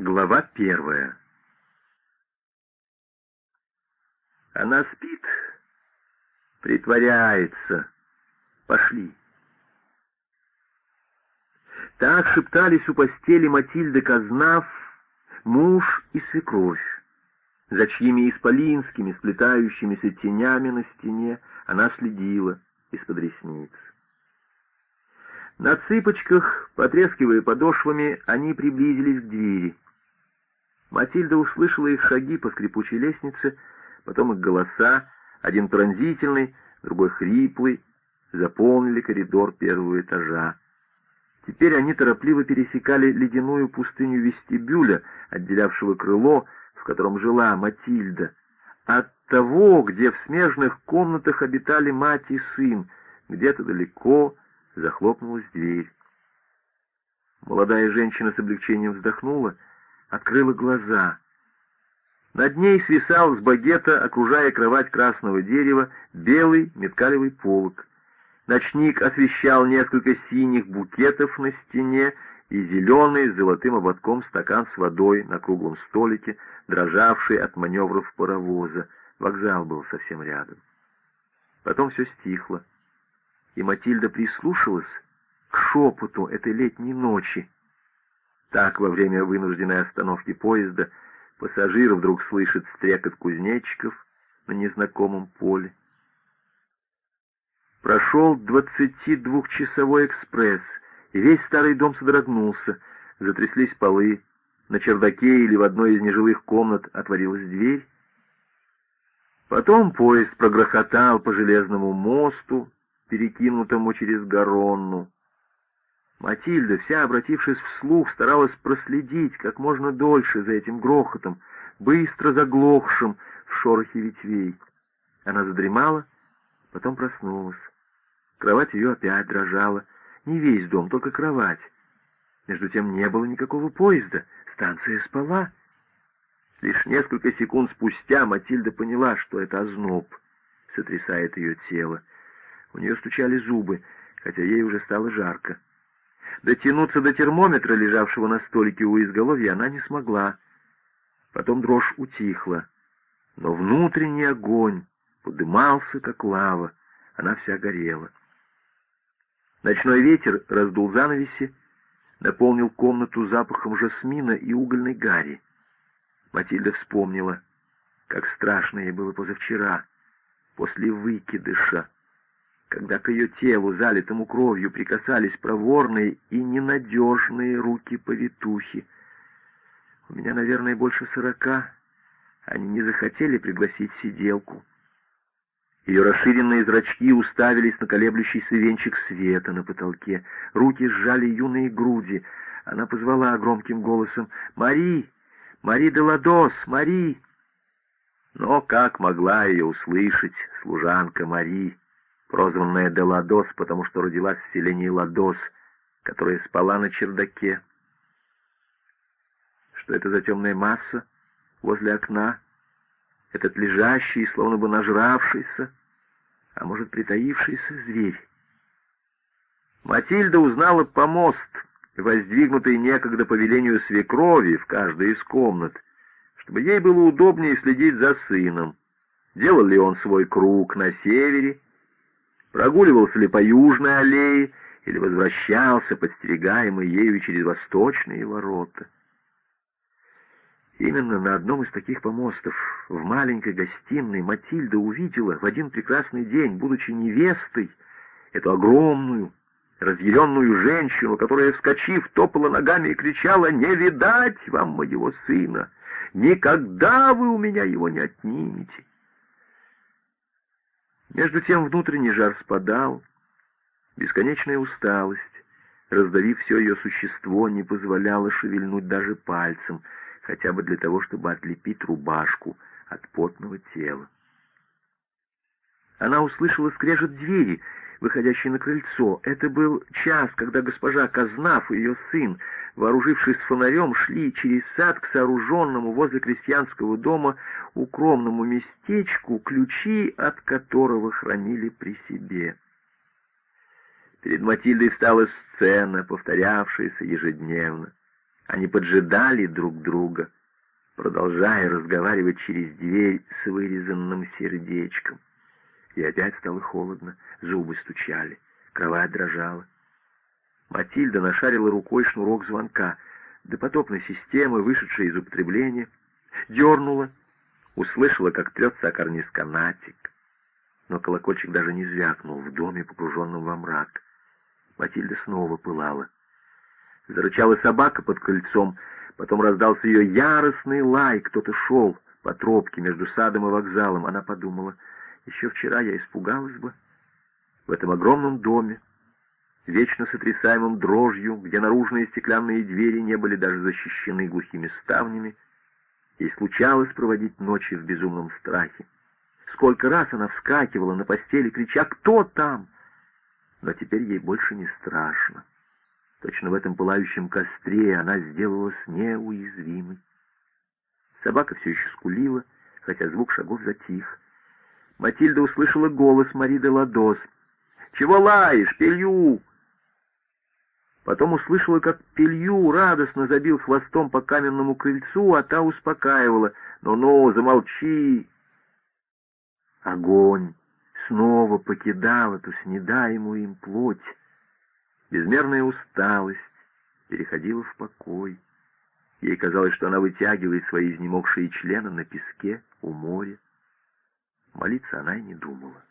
Глава первая. Она спит, притворяется. Пошли. Так шептались у постели Матильды Казнав, муж и свекровь, за чьими исполинскими сплетающимися тенями на стене она следила из-под ресниц. На цыпочках, потрескивая подошвами, они приблизились к двери. Матильда услышала их шаги по скрипучей лестнице, потом их голоса, один пронзительный, другой хриплый, заполнили коридор первого этажа. Теперь они торопливо пересекали ледяную пустыню вестибюля, отделявшего крыло, в котором жила Матильда, от того, где в смежных комнатах обитали мать и сын, где-то далеко захлопнулась дверь. Молодая женщина с облегчением вздохнула — открыла глаза. Над ней свисал с багета, окружая кровать красного дерева, белый меткалевый полог. Ночник освещал несколько синих букетов на стене и зеленый с золотым ободком стакан с водой на круглом столике, дрожавший от маневров паровоза. Вокзал был совсем рядом. Потом все стихло, и Матильда прислушалась к шепоту этой летней ночи, так, во время вынужденной остановки поезда, пассажир вдруг слышит стрекот кузнечиков на незнакомом поле. Прошел двадцатидвухчасовой экспресс, и весь старый дом содрогнулся, затряслись полы, на чердаке или в одной из нежилых комнат отворилась дверь. Потом поезд прогрохотал по железному мосту, перекинутому через Гаронну. Матильда, вся обратившись вслух, старалась проследить как можно дольше за этим грохотом, быстро заглохшим в шорохе ветвей. Она задремала, потом проснулась. Кровать ее опять дрожала. Не весь дом, только кровать. Между тем не было никакого поезда, станция спала. Лишь несколько секунд спустя Матильда поняла, что это озноб сотрясает ее тело. У нее стучали зубы, хотя ей уже стало жарко. Дотянуться до термометра, лежавшего на столике у изголовья, она не смогла. Потом дрожь утихла, но внутренний огонь подымался, как лава, она вся горела. Ночной ветер раздул занавеси, наполнил комнату запахом жасмина и угольной гари. Матильда вспомнила, как страшно ей было позавчера, после выкидыша, когда к ее телу, залитому кровью, прикасались проворные и ненадежные руки повитухи. У меня, наверное, больше сорока. Они не захотели пригласить сиделку. Ее расширенные зрачки уставились на колеблющийся венчик света на потолке. Руки сжали юные груди. Она позвала громким голосом «Мари! Мари де Ладос! Мари!» Но как могла ее услышать служанка Мари? Прозванная Деладос, потому что родилась в селении Ладос, которая спала на чердаке. Что это за темная масса возле окна? Этот лежащий, словно бы нажравшийся, а может, притаившийся зверь. Матильда узнала помост, воздвигнутый некогда по велению свекрови в каждой из комнат, чтобы ей было удобнее следить за сыном. Делал ли он свой круг на севере, прогуливался ли по южной аллее или возвращался, подстерегаемый ею через восточные ворота. Именно на одном из таких помостов, в маленькой гостиной, Матильда увидела в один прекрасный день, будучи невестой, эту огромную, разъяренную женщину, которая, вскочив, топала ногами и кричала «Не видать вам моего сына! Никогда вы у меня его не отнимете!» Между тем внутренний жар спадал, бесконечная усталость, раздавив все ее существо, не позволяла шевельнуть даже пальцем, хотя бы для того, чтобы отлепить рубашку от потного тела. Она услышала скрежет двери, выходящей на крыльцо. Это был час, когда госпожа Казнав и ее сын, вооружившись фонарем, шли через сад к сооруженному возле крестьянского дома укромному местечку, ключи от которого хранили при себе. Перед Матильдой стала сцена, повторявшаяся ежедневно. Они поджидали друг друга, продолжая разговаривать через дверь с вырезанным сердечком. И опять стало холодно, зубы стучали, кровать дрожала. Матильда нашарила рукой шнурок звонка. Допотопной системы, вышедшей из употребления, дернула, услышала, как трется о карниз канатик. Но колокольчик даже не звякнул в доме, погруженном во мрак. Матильда снова пылала. Зарычала собака под крыльцом, потом раздался ее яростный лай, кто-то шел по тропке между садом и вокзалом. Она подумала, еще вчера я испугалась бы. В этом огромном доме, вечно сотрясаемом дрожью, где наружные стеклянные двери не были даже защищены глухими ставнями, ей случалось проводить ночи в безумном страхе. Сколько раз она вскакивала на постели, крича «Кто там?», но теперь ей больше не страшно. Точно в этом пылающем костре она сделалась неуязвимой. Собака все еще скулила, хотя звук шагов затих. Матильда услышала голос Мари де Ладос. «Чего лаешь, Пелью?» Потом услышала, как Пелью радостно забил хвостом по каменному крыльцу, а та успокаивала. «Ну-ну, замолчи!» Огонь снова покидал эту снедаемую им плоть. Безмерная усталость переходила в покой. Ей казалось, что она вытягивает свои изнемогшие члены на песке у моря. Молиться она и не думала.